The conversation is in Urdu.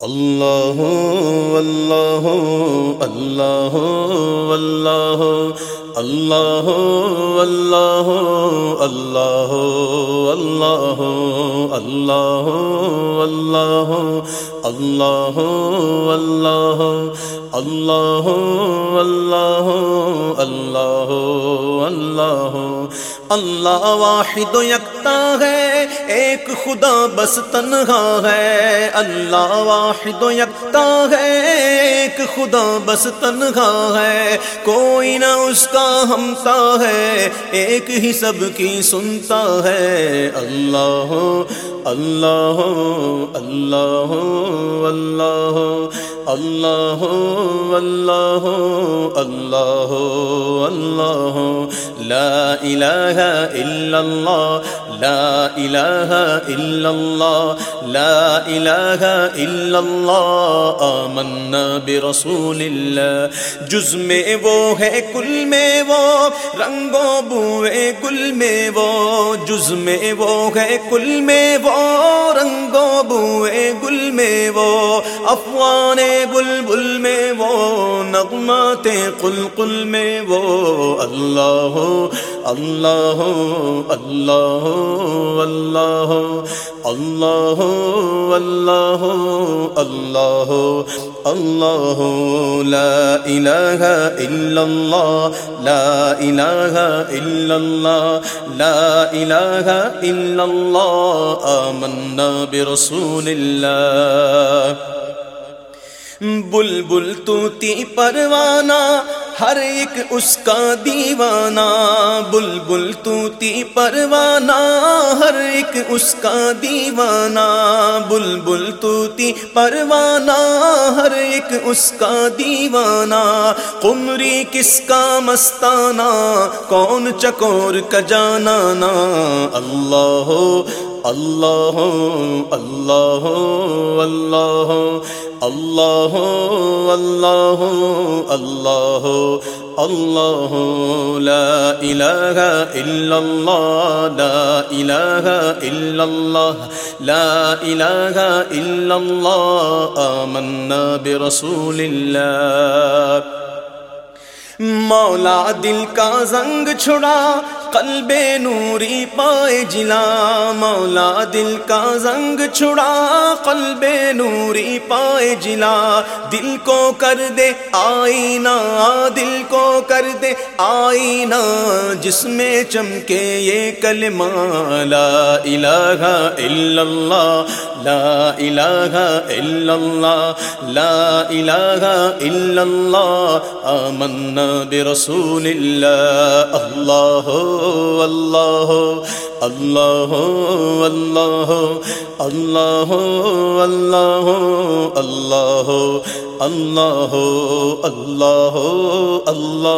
اللہ اللہ اللہ اللہ اللہ اللہ اللہ اللہ اللہ اللہ اللہ اللہ اللہ اللہ اللہ اللہ اللہ واحد یکتا ہے ایک خدا بس تنہا ہے اللہ واحد و یکتا ہے ایک خدا بس تنہا ہے کوئی نہ اس کا ہمتا ہے ایک ہی سب کی سنتا ہے اللہ اللہ اللہ اللہ اللہ اللہ اللہ اللہ لا الہ الا اللہ لا الہ الا اللہ لا الہ الا اللہ آمنا برسول اللہ جز میں وہ ہے، کل میں وہ. رنگوں بوئے گل میں وہ. جز میں وہ ہے، کل میں وہ. رنگوں بوئے گل میں وہ. افوان بل بل میں وہ. نغمات قل قل میں وہ. اللہ اللہ اللہ اللہ اللہ اللہ اللہ اللہ، لا الہ الا اللہ لا الہ الا اللہ لا الہ الا اللہ آمنا برسول اللہ. بل بل توتی پروانہ ہر ایک اس کا دیوانہ بل بل توتی پروانہ، ہر ایک اس کا دیوانہ بل بل توتی پروانہ، ہر ایک اس کا دیوانہ۔ قمری کس کا مستانہ، کون چکور کا جانانا اللہ اللہ اللہ اللہ اللہ اللہ اللہ اللہ لا الہ الا اللہ لا الہ الا اللہ لا الہ الا اللہ آمنا برسول اللہ مولا دل کا زنگ چھڑا قلب نوری پائے جلا، مولا دل کا زنگ چھڑا۔ قلب نوری پائے جلا، دل کو کر دے آئینہ، دل کو کر دے آئینہ جس میں چمکے یہ کلمہ لا الہ الا اللہ لا الہ الا اللہ لا الہ الا اللہ آمنا برسول اللہ اللہ اللہ اللہ اللہ اللہ اللہ اللہ اللہ اللہ اللہ